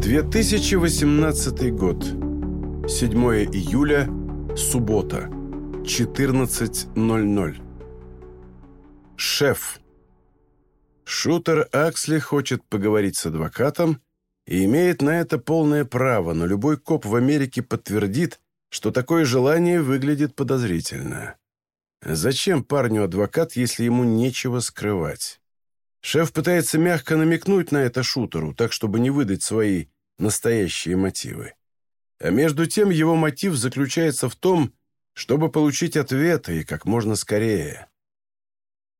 2018 год. 7 июля. Суббота. 14.00. Шеф. Шутер Аксли хочет поговорить с адвокатом и имеет на это полное право, но любой коп в Америке подтвердит, что такое желание выглядит подозрительно. Зачем парню адвокат, если ему нечего скрывать? Шеф пытается мягко намекнуть на это шутеру, так чтобы не выдать свои настоящие мотивы. А между тем его мотив заключается в том, чтобы получить ответы и как можно скорее.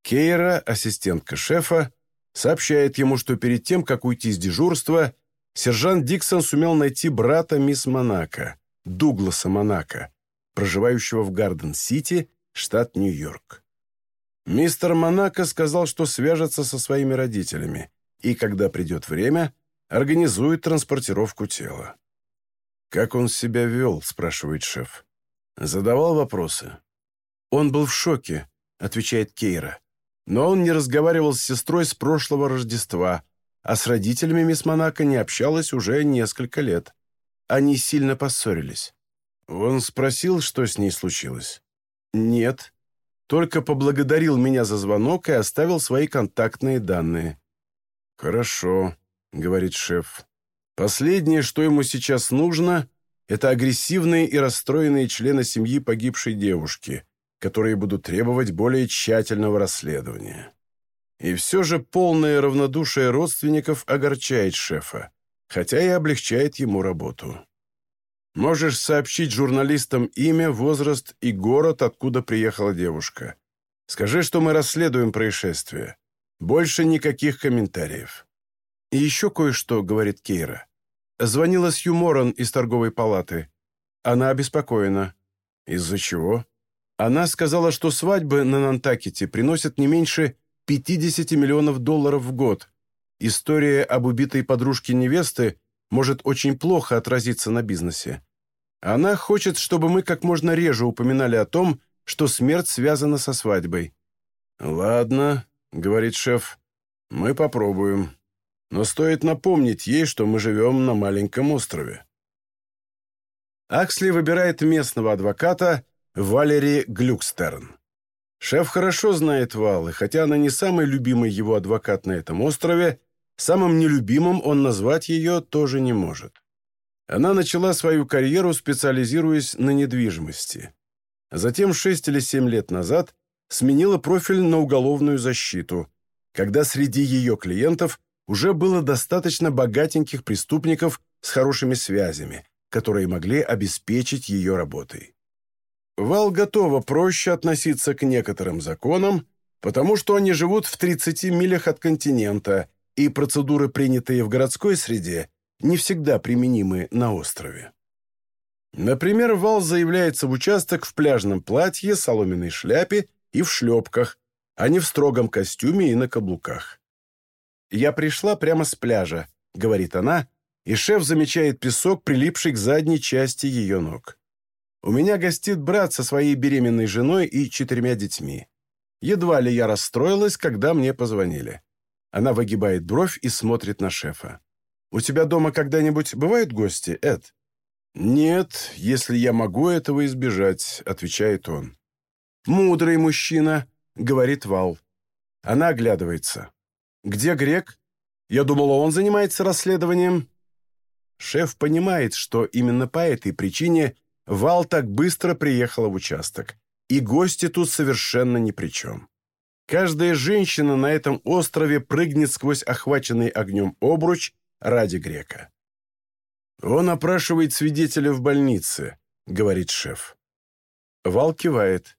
Кейра, ассистентка шефа, сообщает ему, что перед тем, как уйти с дежурства, сержант Диксон сумел найти брата мисс Монако, Дугласа Монако, проживающего в Гарден-Сити, штат Нью-Йорк. Мистер Монако сказал, что свяжется со своими родителями, и, когда придет время, организует транспортировку тела. «Как он себя вел?» – спрашивает шеф. Задавал вопросы. «Он был в шоке», – отвечает Кейра. «Но он не разговаривал с сестрой с прошлого Рождества, а с родителями мисс Монако не общалась уже несколько лет. Они сильно поссорились». Он спросил, что с ней случилось. «Нет», только поблагодарил меня за звонок и оставил свои контактные данные. «Хорошо», — говорит шеф. «Последнее, что ему сейчас нужно, это агрессивные и расстроенные члены семьи погибшей девушки, которые будут требовать более тщательного расследования». И все же полное равнодушие родственников огорчает шефа, хотя и облегчает ему работу. Можешь сообщить журналистам имя, возраст и город, откуда приехала девушка. Скажи, что мы расследуем происшествие. Больше никаких комментариев. И еще кое-что, говорит Кейра. Звонила Сью Моран из торговой палаты. Она обеспокоена. Из-за чего? Она сказала, что свадьбы на Нантакете приносят не меньше 50 миллионов долларов в год. История об убитой подружке невесты может очень плохо отразиться на бизнесе. Она хочет, чтобы мы как можно реже упоминали о том, что смерть связана со свадьбой. «Ладно», — говорит шеф, — «мы попробуем. Но стоит напомнить ей, что мы живем на маленьком острове». Аксли выбирает местного адвоката Валери Глюкстерн. Шеф хорошо знает Вал, и хотя она не самый любимый его адвокат на этом острове, Самым нелюбимым он назвать ее тоже не может. Она начала свою карьеру, специализируясь на недвижимости. Затем, шесть или семь лет назад, сменила профиль на уголовную защиту, когда среди ее клиентов уже было достаточно богатеньких преступников с хорошими связями, которые могли обеспечить ее работой. Вал готова проще относиться к некоторым законам, потому что они живут в 30 милях от континента – и процедуры, принятые в городской среде, не всегда применимы на острове. Например, Вал заявляется в участок в пляжном платье, соломенной шляпе и в шлепках, а не в строгом костюме и на каблуках. «Я пришла прямо с пляжа», — говорит она, и шеф замечает песок, прилипший к задней части ее ног. «У меня гостит брат со своей беременной женой и четырьмя детьми. Едва ли я расстроилась, когда мне позвонили. Она выгибает бровь и смотрит на шефа. «У тебя дома когда-нибудь бывают гости, Эд?» «Нет, если я могу этого избежать», — отвечает он. «Мудрый мужчина», — говорит Вал. Она оглядывается. «Где Грек? Я думала, он занимается расследованием». Шеф понимает, что именно по этой причине Вал так быстро приехала в участок, и гости тут совершенно ни при чем. Каждая женщина на этом острове прыгнет сквозь охваченный огнем обруч ради грека. «Он опрашивает свидетеля в больнице», — говорит шеф. Вал кивает.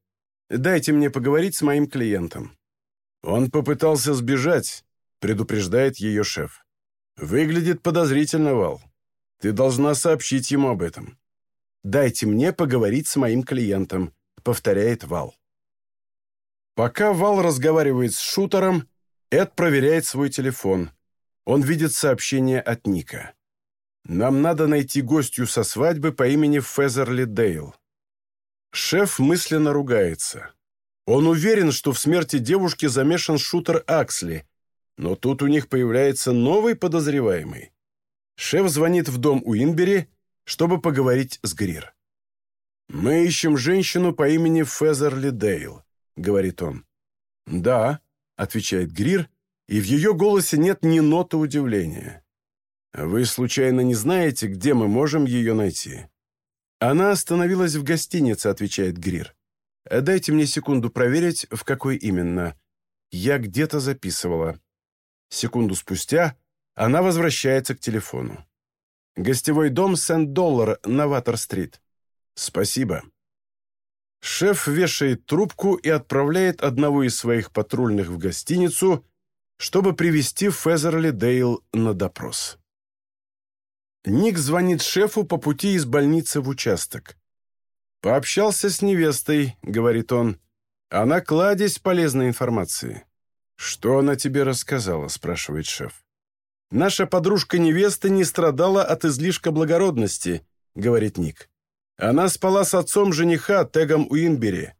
«Дайте мне поговорить с моим клиентом». «Он попытался сбежать», — предупреждает ее шеф. «Выглядит подозрительно, Вал. Ты должна сообщить ему об этом». «Дайте мне поговорить с моим клиентом», — повторяет Вал. Пока Вал разговаривает с шутером, Эд проверяет свой телефон. Он видит сообщение от Ника. «Нам надо найти гостью со свадьбы по имени Фезерли Дейл». Шеф мысленно ругается. Он уверен, что в смерти девушки замешан шутер Аксли, но тут у них появляется новый подозреваемый. Шеф звонит в дом Уинбери, чтобы поговорить с Грир. «Мы ищем женщину по имени Фезерли Дейл», — говорит он. «Да», — отвечает Грир, и в ее голосе нет ни ноты удивления. «Вы случайно не знаете, где мы можем ее найти?» «Она остановилась в гостинице», — отвечает Грир. «Дайте мне секунду проверить, в какой именно. Я где-то записывала». Секунду спустя она возвращается к телефону. «Гостевой дом Сент-Доллар на Ватер-стрит». «Спасибо». Шеф вешает трубку и отправляет одного из своих патрульных в гостиницу, чтобы привести Фезерли Дейл на допрос. Ник звонит шефу по пути из больницы в участок. «Пообщался с невестой», — говорит он. «Она кладезь полезной информации». «Что она тебе рассказала?» — спрашивает шеф. «Наша подружка-невеста не страдала от излишка благородности», — говорит Ник. «Она спала с отцом жениха, Тегом Уинбери».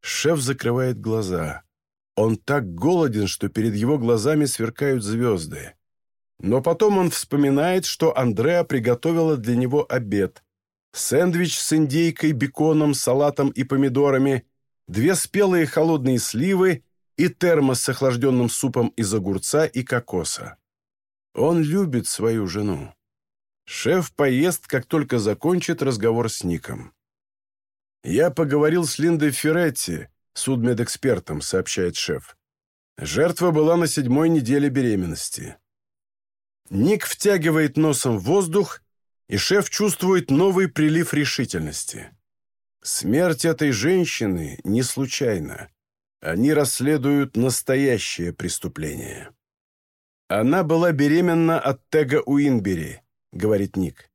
Шеф закрывает глаза. Он так голоден, что перед его глазами сверкают звезды. Но потом он вспоминает, что Андреа приготовила для него обед. Сэндвич с индейкой, беконом, салатом и помидорами, две спелые холодные сливы и термос с охлажденным супом из огурца и кокоса. Он любит свою жену. Шеф поест, как только закончит разговор с Ником. «Я поговорил с Линдой Ферретти, судмедэкспертом», — сообщает шеф. Жертва была на седьмой неделе беременности. Ник втягивает носом воздух, и шеф чувствует новый прилив решительности. Смерть этой женщины не случайна. Они расследуют настоящее преступление. «Она была беременна от Тега Уинбери», — говорит Ник.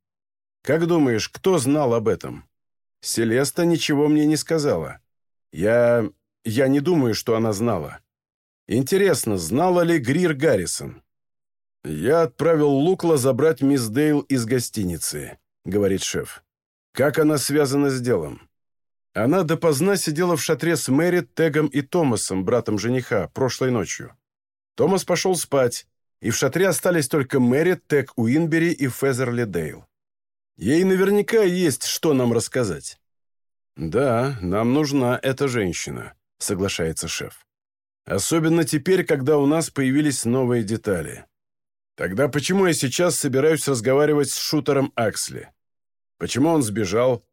«Как думаешь, кто знал об этом?» «Селеста ничего мне не сказала. Я... я не думаю, что она знала. Интересно, знала ли Грир Гаррисон?» «Я отправил Лукла забрать мисс Дейл из гостиницы», — говорит шеф. «Как она связана с делом?» Она допоздна сидела в шатре с Мэри, Тегом и Томасом, братом жениха, прошлой ночью. Томас пошел спать, и в шатре остались только Мэри, Тег Уинбери и Фезерли Дейл. Ей наверняка есть, что нам рассказать. «Да, нам нужна эта женщина», — соглашается шеф. «Особенно теперь, когда у нас появились новые детали». Тогда почему я сейчас собираюсь разговаривать с шутером Аксли? Почему он сбежал?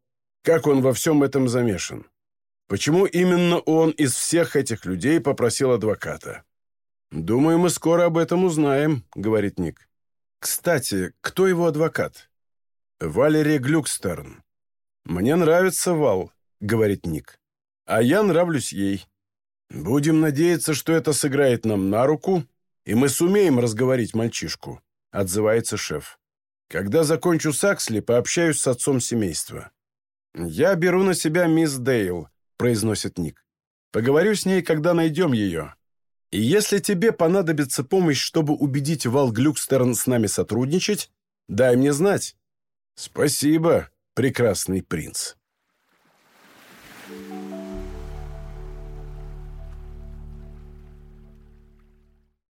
Как он во всем этом замешан? Почему именно он из всех этих людей попросил адвоката? «Думаю, мы скоро об этом узнаем», — говорит Ник. «Кстати, кто его адвокат?» «Валерия Глюкстерн». «Мне нравится Вал», — говорит Ник. «А я нравлюсь ей. Будем надеяться, что это сыграет нам на руку, и мы сумеем разговорить мальчишку», — отзывается шеф. «Когда закончу с Аксли, пообщаюсь с отцом семейства». «Я беру на себя мисс Дейл», — произносит Ник. «Поговорю с ней, когда найдем ее. И если тебе понадобится помощь, чтобы убедить Вал Глюкстерн с нами сотрудничать, дай мне знать». «Спасибо, прекрасный принц».